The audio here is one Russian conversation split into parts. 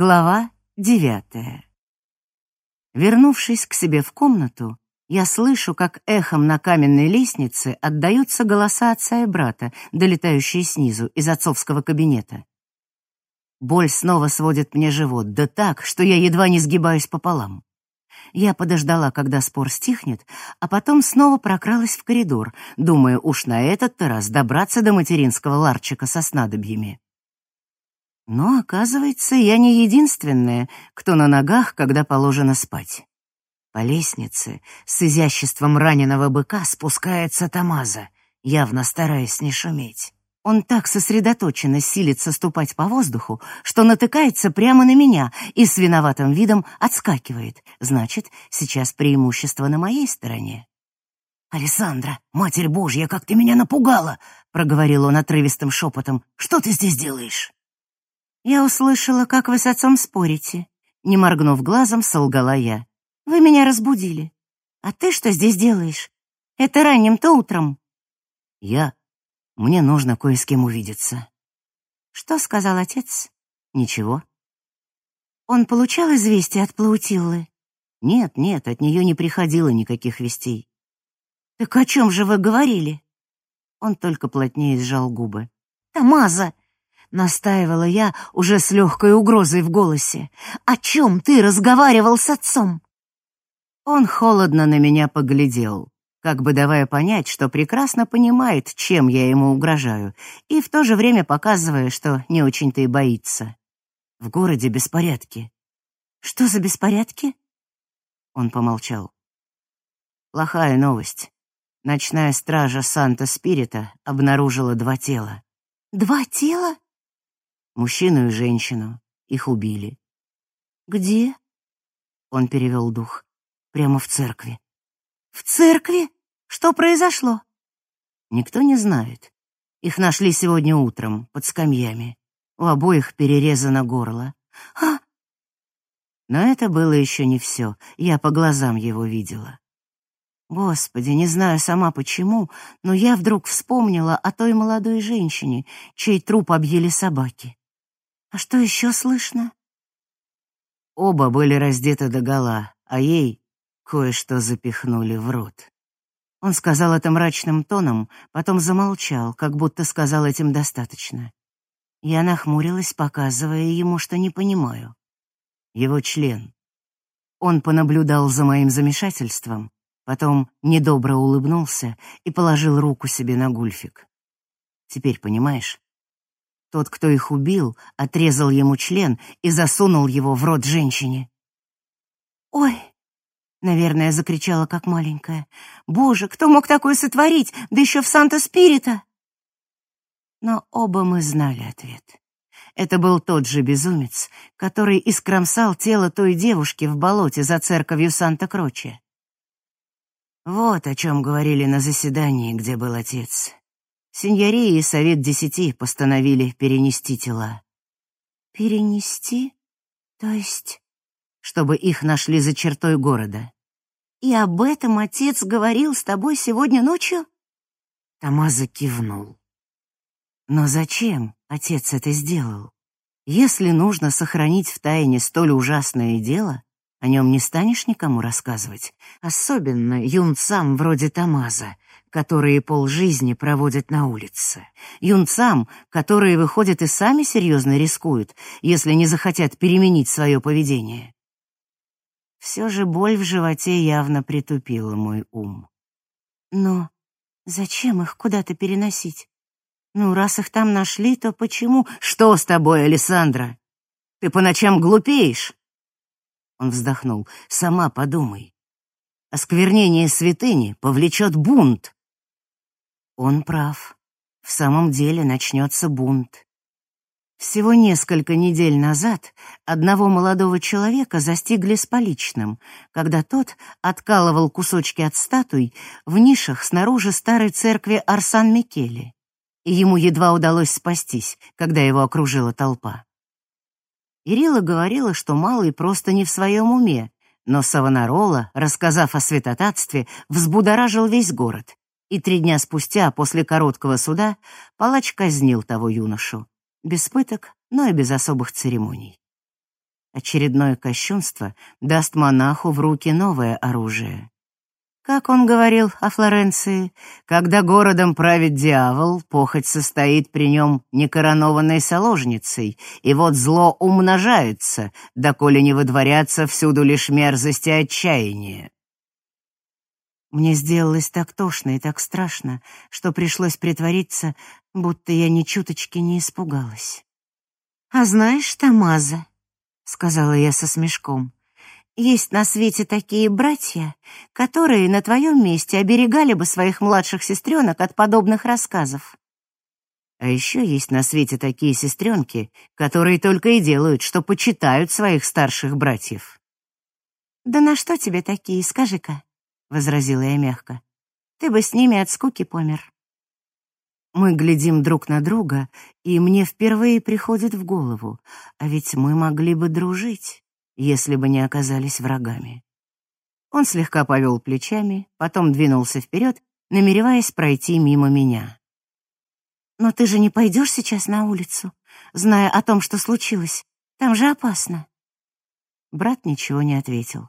Глава девятая. Вернувшись к себе в комнату, я слышу, как эхом на каменной лестнице отдаются голоса отца и брата, долетающие снизу, из отцовского кабинета. Боль снова сводит мне живот, да так, что я едва не сгибаюсь пополам. Я подождала, когда спор стихнет, а потом снова прокралась в коридор, думая уж на этот-то раз добраться до материнского ларчика со снадобьями. Но, оказывается, я не единственная, кто на ногах, когда положено спать. По лестнице с изяществом раненого быка спускается Тамаза, явно стараясь не шуметь. Он так сосредоточенно силится ступать по воздуху, что натыкается прямо на меня и с виноватым видом отскакивает. Значит, сейчас преимущество на моей стороне. «Александра, Матерь Божья, как ты меня напугала!» — проговорил он отрывистым шепотом. «Что ты здесь делаешь?» «Я услышала, как вы с отцом спорите». Не моргнув глазом, солгала я. «Вы меня разбудили. А ты что здесь делаешь? Это ранним-то утром». «Я... Мне нужно кое с кем увидеться». «Что сказал отец?» «Ничего». «Он получал известия от Плаутиллы?» «Нет, нет, от нее не приходило никаких вестей». «Так о чем же вы говорили?» Он только плотнее сжал губы. «Тамаза, Настаивала я уже с легкой угрозой в голосе. «О чем ты разговаривал с отцом?» Он холодно на меня поглядел, как бы давая понять, что прекрасно понимает, чем я ему угрожаю, и в то же время показывая, что не очень-то и боится. В городе беспорядки. «Что за беспорядки?» Он помолчал. «Плохая новость. Ночная стража Санта-Спирита обнаружила два тела». «Два тела?» Мужчину и женщину. Их убили. Где? Он перевел дух. Прямо в церкви. В церкви? Что произошло? Никто не знает. Их нашли сегодня утром под скамьями. У обоих перерезано горло. А? Но это было еще не все. Я по глазам его видела. Господи, не знаю сама почему, но я вдруг вспомнила о той молодой женщине, чей труп объели собаки. А что еще слышно? Оба были раздеты догола, а ей кое-что запихнули в рот. Он сказал это мрачным тоном, потом замолчал, как будто сказал этим достаточно. Я нахмурилась, показывая ему, что не понимаю. Его член. Он понаблюдал за моим замешательством, потом недобро улыбнулся и положил руку себе на гульфик. Теперь понимаешь? Тот, кто их убил, отрезал ему член и засунул его в рот женщине. «Ой!» — наверное, закричала как маленькая. «Боже, кто мог такое сотворить, да еще в Санта-Спирита?» Но оба мы знали ответ. Это был тот же безумец, который искромсал тело той девушки в болоте за церковью Санта-Кроче. Вот о чем говорили на заседании, где был отец. Синьория и Совет Десяти постановили перенести тела. Перенести? То есть... Чтобы их нашли за чертой города. И об этом отец говорил с тобой сегодня ночью? Тамаза кивнул. Но зачем отец это сделал? Если нужно сохранить в тайне столь ужасное дело, о нем не станешь никому рассказывать, особенно юнцам вроде Тамаза, которые полжизни проводят на улице, юнцам, которые выходят и сами серьезно рискуют, если не захотят переменить свое поведение. Все же боль в животе явно притупила мой ум. Но зачем их куда-то переносить? Ну, раз их там нашли, то почему? Что с тобой, Александра? Ты по ночам глупеешь? Он вздохнул. Сама подумай. Осквернение святыни повлечет бунт. Он прав. В самом деле начнется бунт. Всего несколько недель назад одного молодого человека застигли с поличным, когда тот откалывал кусочки от статуй в нишах снаружи старой церкви Арсан-Микеле, и ему едва удалось спастись, когда его окружила толпа. Ирила говорила, что малый просто не в своем уме, но Савонарола, рассказав о святотатстве, взбудоражил весь город, и три дня спустя, после короткого суда, палач казнил того юношу. Без пыток, но и без особых церемоний. Очередное кощунство даст монаху в руки новое оружие. Как он говорил о Флоренции, когда городом правит дьявол, похоть состоит при нем некоронованной соложницей, и вот зло умножается, доколе не выдворятся всюду лишь мерзости отчаяние. Мне сделалось так тошно и так страшно, что пришлось притвориться, будто я ни чуточки не испугалась. «А знаешь, Тамаза», — сказала я со смешком, есть на свете такие братья, которые на твоем месте оберегали бы своих младших сестренок от подобных рассказов. А еще есть на свете такие сестренки, которые только и делают, что почитают своих старших братьев. «Да на что тебе такие, скажи-ка?» — возразила я мягко. «Ты бы с ними от скуки помер». Мы глядим друг на друга, и мне впервые приходит в голову, а ведь мы могли бы дружить если бы не оказались врагами. Он слегка повел плечами, потом двинулся вперед, намереваясь пройти мимо меня. «Но ты же не пойдешь сейчас на улицу, зная о том, что случилось? Там же опасно». Брат ничего не ответил.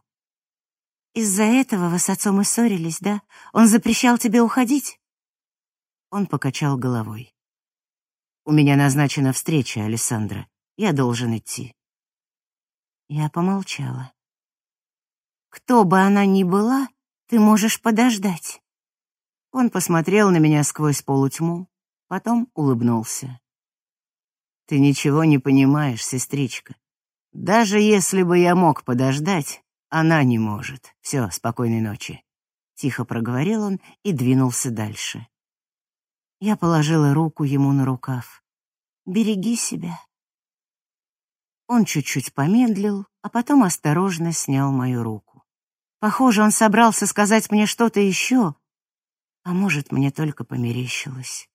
«Из-за этого вы с отцом и ссорились, да? Он запрещал тебе уходить?» Он покачал головой. «У меня назначена встреча, Александра. Я должен идти». Я помолчала. «Кто бы она ни была, ты можешь подождать». Он посмотрел на меня сквозь полутьму, потом улыбнулся. «Ты ничего не понимаешь, сестричка. Даже если бы я мог подождать, она не может. Все, спокойной ночи». Тихо проговорил он и двинулся дальше. Я положила руку ему на рукав. «Береги себя». Он чуть-чуть помедлил, а потом осторожно снял мою руку. Похоже, он собрался сказать мне что-то еще, а может, мне только померещилось.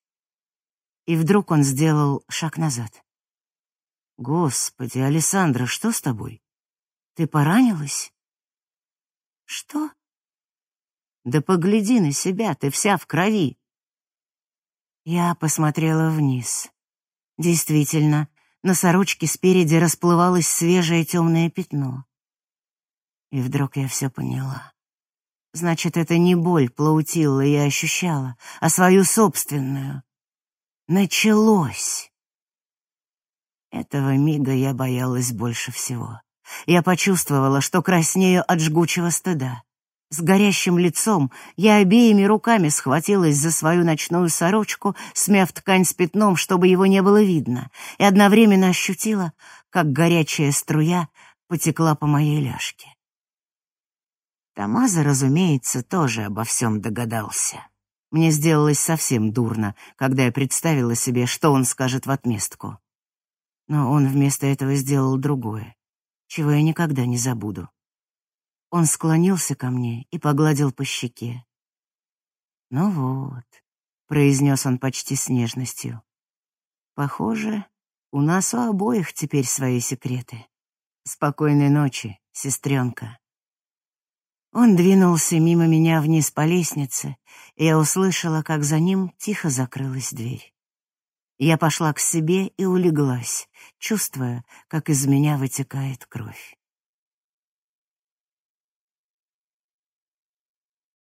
И вдруг он сделал шаг назад. Господи, Александра, что с тобой? Ты поранилась? Что? Да погляди на себя, ты вся в крови. Я посмотрела вниз. Действительно, на сорочке спереди расплывалось свежее темное пятно. И вдруг я все поняла. Значит, это не боль Плаутилла я ощущала, а свою собственную. Началось. Этого мига я боялась больше всего. Я почувствовала, что краснею от жгучего стыда. С горящим лицом я обеими руками схватилась за свою ночную сорочку, смяв ткань с пятном, чтобы его не было видно, и одновременно ощутила, как горячая струя потекла по моей ляжке. Тамаза, разумеется, тоже обо всем догадался. Мне сделалось совсем дурно, когда я представила себе, что он скажет в отместку. Но он вместо этого сделал другое, чего я никогда не забуду. Он склонился ко мне и погладил по щеке. «Ну вот», — произнес он почти с нежностью. «Похоже, у нас у обоих теперь свои секреты. Спокойной ночи, сестренка». Он двинулся мимо меня вниз по лестнице, и я услышала, как за ним тихо закрылась дверь. Я пошла к себе и улеглась, чувствуя, как из меня вытекает кровь.